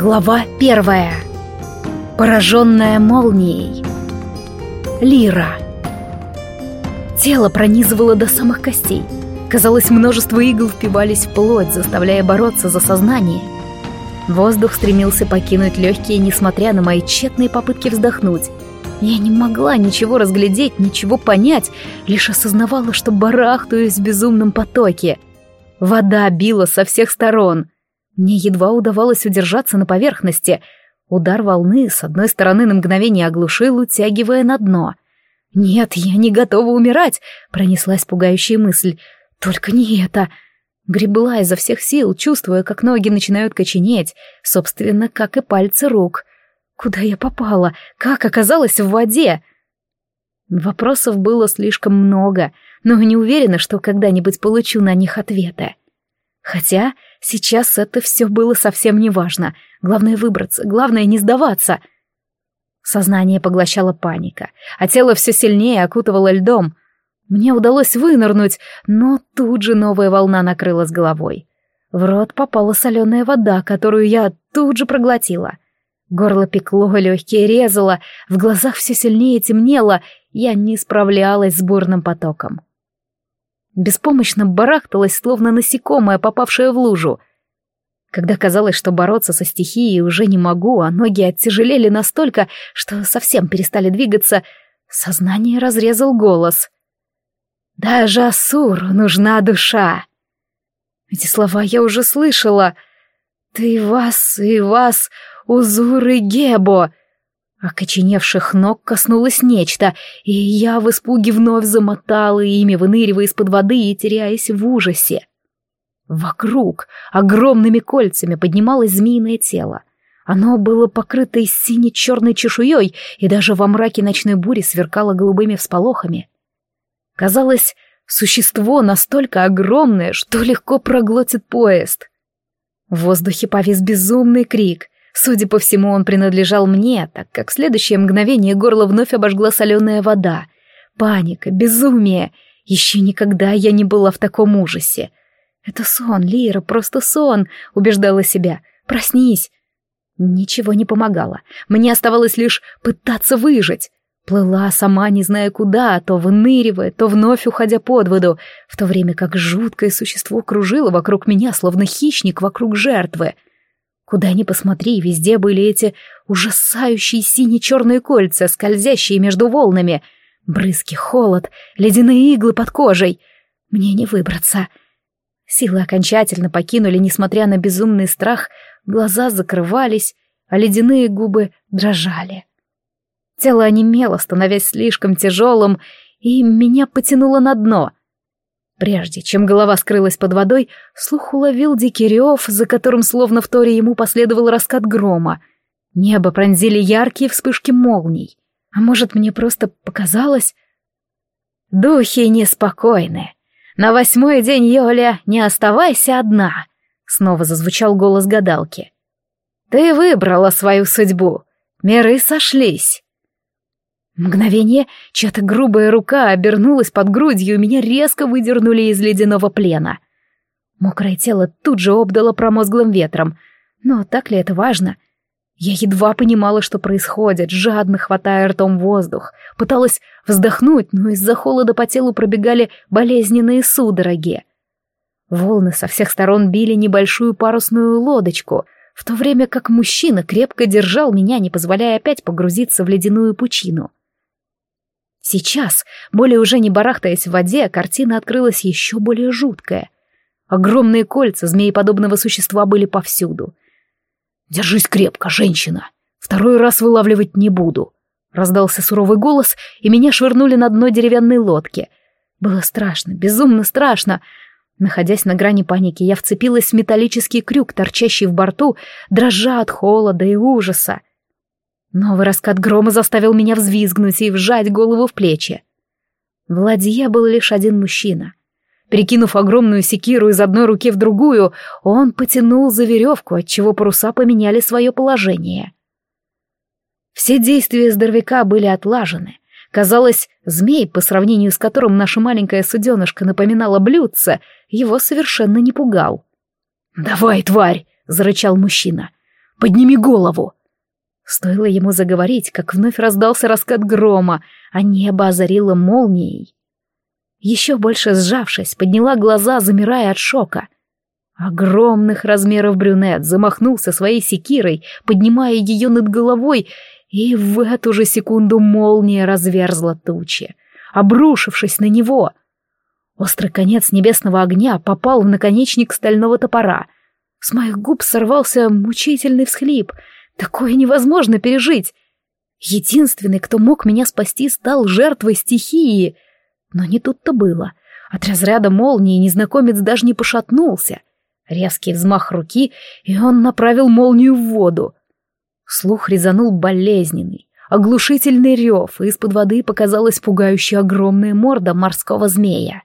Глава первая. Пораженная молнией. Лира. Тело пронизывало до самых костей. Казалось, множество игл впивались в плоть, заставляя бороться за сознание. Воздух стремился покинуть легкие, несмотря на мои тщетные попытки вздохнуть. Я не могла ничего разглядеть, ничего понять, лишь осознавала, что барахтаюсь в безумном потоке. Вода била со всех сторон. Мне едва удавалось удержаться на поверхности. Удар волны с одной стороны на мгновение оглушил, утягивая на дно. «Нет, я не готова умирать!» — пронеслась пугающая мысль. «Только не это!» Гребла изо всех сил, чувствуя, как ноги начинают коченеть, собственно, как и пальцы рук. Куда я попала? Как оказалась в воде? Вопросов было слишком много, но не уверена, что когда-нибудь получу на них ответы. Хотя сейчас это все было совсем не важно. Главное выбраться, главное не сдаваться. Сознание поглощала паника, а тело все сильнее окутывало льдом. Мне удалось вынырнуть, но тут же новая волна накрыла с головой. В рот попала соленая вода, которую я тут же проглотила — Горло пекло, легкие резало, в глазах все сильнее темнело, я не справлялась с бурным потоком. Беспомощно барахталась, словно насекомое, попавшее в лужу. Когда казалось, что бороться со стихией уже не могу, а ноги оттяжелели настолько, что совсем перестали двигаться, сознание разрезал голос. «Даже Асуру нужна душа!» Эти слова я уже слышала. «Ты вас и вас Узуры Гебо!» Окоченевших ног коснулось нечто, и я в испуге вновь замотала ими, выныривая из-под воды и теряясь в ужасе. Вокруг огромными кольцами поднималось змеиное тело. Оно было покрыто сине-черной чешуей, и даже во мраке ночной бури сверкало голубыми всполохами. Казалось, существо настолько огромное, что легко проглотит поезд. В воздухе повис безумный крик. Судя по всему, он принадлежал мне, так как в следующее мгновение горло вновь обожгла соленая вода. Паника, безумие. Еще никогда я не была в таком ужасе. «Это сон, Лира, просто сон», — убеждала себя. «Проснись». Ничего не помогало. Мне оставалось лишь пытаться выжить. Плыла сама, не зная куда, то выныривая, то вновь уходя под воду, в то время как жуткое существо кружило вокруг меня, словно хищник вокруг жертвы — Куда ни посмотри, везде были эти ужасающие сине-черные кольца, скользящие между волнами. Брызги, холод, ледяные иглы под кожей. Мне не выбраться. Силы окончательно покинули, несмотря на безумный страх, глаза закрывались, а ледяные губы дрожали. Тело онемело, становясь слишком тяжелым, и меня потянуло на дно — Прежде чем голова скрылась под водой, слух уловил дикий рев, за которым словно в торе ему последовал раскат грома. Небо пронзили яркие вспышки молний. А может, мне просто показалось? «Духи неспокойны. На восьмой день, Йоля, не оставайся одна», — снова зазвучал голос гадалки. «Ты выбрала свою судьбу. Миры сошлись. Мгновение чья-то грубая рука обернулась под грудью, и меня резко выдернули из ледяного плена. Мокрое тело тут же обдало промозглым ветром. Но так ли это важно? Я едва понимала, что происходит, жадно хватая ртом воздух. Пыталась вздохнуть, но из-за холода по телу пробегали болезненные судороги. Волны со всех сторон били небольшую парусную лодочку, в то время как мужчина крепко держал меня, не позволяя опять погрузиться в ледяную пучину. Сейчас, более уже не барахтаясь в воде, картина открылась еще более жуткая. Огромные кольца змееподобного существа были повсюду. «Держись крепко, женщина! Второй раз вылавливать не буду!» Раздался суровый голос, и меня швырнули на дно деревянной лодки. Было страшно, безумно страшно. Находясь на грани паники, я вцепилась в металлический крюк, торчащий в борту, дрожа от холода и ужаса. Новый раскат грома заставил меня взвизгнуть и вжать голову в плечи. В ладье был лишь один мужчина. Перекинув огромную секиру из одной руки в другую, он потянул за веревку, отчего паруса поменяли свое положение. Все действия здоровяка были отлажены. Казалось, змей, по сравнению с которым наша маленькая суденышка напоминала блюдце, его совершенно не пугал. «Давай, тварь!» — зарычал мужчина. Подними голову!» Стоило ему заговорить, как вновь раздался раскат грома, а небо озарило молнией. Еще больше сжавшись, подняла глаза, замирая от шока. Огромных размеров брюнет замахнулся своей секирой, поднимая ее над головой, и в эту же секунду молния разверзла тучи, обрушившись на него. Острый конец небесного огня попал в наконечник стального топора. С моих губ сорвался мучительный всхлип. Такое невозможно пережить. Единственный, кто мог меня спасти, стал жертвой стихии — но не тут-то было. От разряда молнии незнакомец даже не пошатнулся. Резкий взмах руки, и он направил молнию в воду. Слух резанул болезненный, оглушительный рев, и из-под воды показалась пугающая огромная морда морского змея.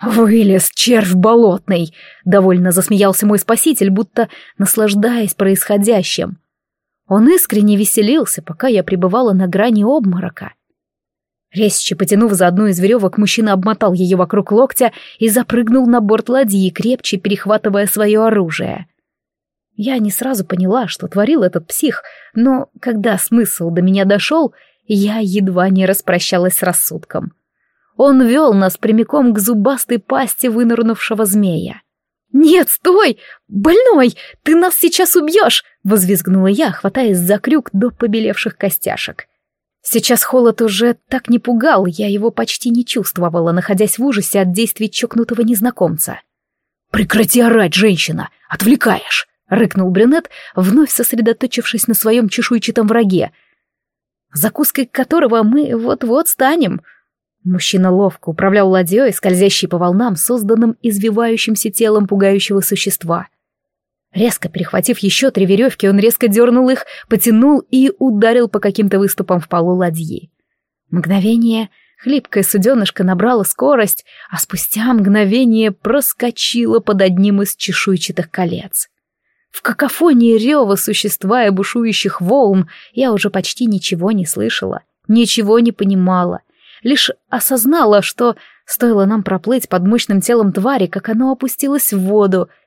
«Вылез червь болотный!» — довольно засмеялся мой спаситель, будто наслаждаясь происходящим. Он искренне веселился, пока я пребывала на грани обморока. Резче потянув за одну из веревок, мужчина обмотал ее вокруг локтя и запрыгнул на борт ладьи, крепче перехватывая свое оружие. Я не сразу поняла, что творил этот псих, но когда смысл до меня дошел, я едва не распрощалась с рассудком. Он вел нас прямиком к зубастой пасти вынырнувшего змея. «Нет, стой! Больной! Ты нас сейчас убьешь!» — возвизгнула я, хватаясь за крюк до побелевших костяшек. Сейчас холод уже так не пугал, я его почти не чувствовала, находясь в ужасе от действий чокнутого незнакомца. «Прекрати орать, женщина! Отвлекаешь!» — рыкнул брюнет, вновь сосредоточившись на своем чешуйчатом враге, закуской которого мы вот-вот станем. Мужчина ловко управлял ладьей, скользящей по волнам, созданным извивающимся телом пугающего существа — Резко перехватив еще три веревки, он резко дернул их, потянул и ударил по каким-то выступам в полу ладьи. Мгновение хлипкая суденышко набрала скорость, а спустя мгновение проскочила под одним из чешуйчатых колец. В какофонии рева существа и бушующих волн я уже почти ничего не слышала, ничего не понимала, лишь осознала, что стоило нам проплыть под мощным телом твари, как оно опустилось в воду —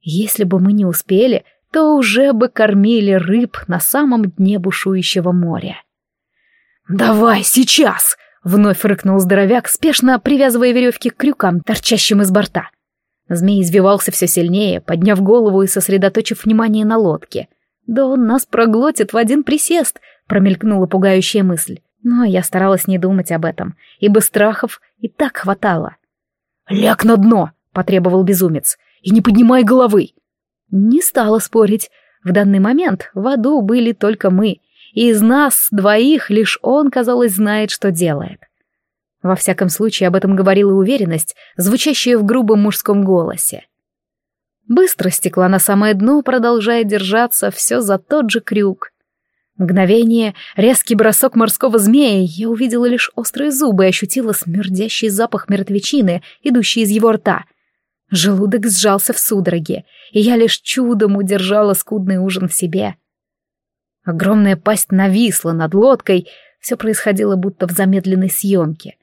если бы мы не успели, то уже бы кормили рыб на самом дне бушующего моря. «Давай, сейчас!» — вновь рыкнул здоровяк, спешно привязывая веревки к крюкам, торчащим из борта. Змей извивался все сильнее, подняв голову и сосредоточив внимание на лодке. «Да он нас проглотит в один присест!» — промелькнула пугающая мысль. Но я старалась не думать об этом, ибо страхов и так хватало. «Ляг на дно!» — потребовал безумец и не поднимай головы!» Не стала спорить. В данный момент в аду были только мы, и из нас двоих лишь он, казалось, знает, что делает. Во всяком случае, об этом говорила уверенность, звучащая в грубом мужском голосе. Быстро стекла на самое дно, продолжая держаться все за тот же крюк. Мгновение, резкий бросок морского змея, я увидела лишь острые зубы и ощутила смердящий запах мертвечины, идущий из его рта — Желудок сжался в судороге, и я лишь чудом удержала скудный ужин в себе. Огромная пасть нависла над лодкой, все происходило будто в замедленной съемке.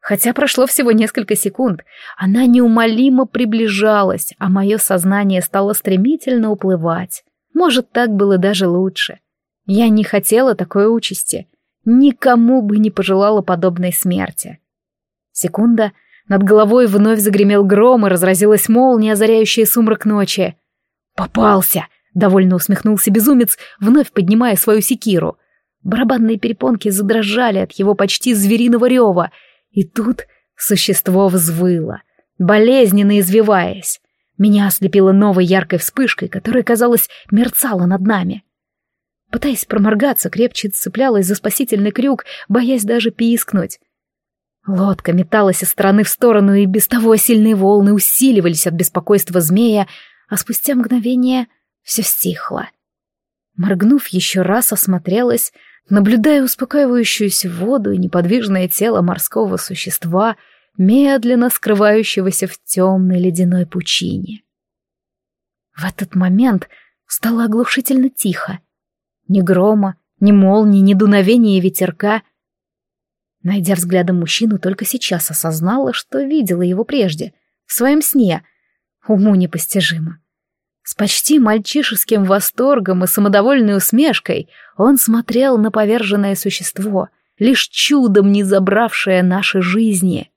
Хотя прошло всего несколько секунд, она неумолимо приближалась, а мое сознание стало стремительно уплывать. Может, так было даже лучше. Я не хотела такой участи. Никому бы не пожелала подобной смерти. Секунда — над головой вновь загремел гром и разразилась молния, озаряющая сумрак ночи. «Попался!» — довольно усмехнулся безумец, вновь поднимая свою секиру. Барабанные перепонки задрожали от его почти звериного рева, и тут существо взвыло, болезненно извиваясь. Меня ослепило новой яркой вспышкой, которая, казалось, мерцала над нами. Пытаясь проморгаться, крепче цеплялась за спасительный крюк, боясь даже пискнуть. Лодка металась из стороны в сторону, и без того сильные волны усиливались от беспокойства змея, а спустя мгновение все стихло. Моргнув еще раз, осмотрелась, наблюдая успокаивающуюся воду и неподвижное тело морского существа, медленно скрывающегося в темной ледяной пучине. В этот момент стало оглушительно тихо. Ни грома, ни молнии, ни дуновения ветерка — Найдя взглядом мужчину, только сейчас осознала, что видела его прежде, в своем сне. Уму непостижимо. С почти мальчишеским восторгом и самодовольной усмешкой он смотрел на поверженное существо, лишь чудом не забравшее наши жизни.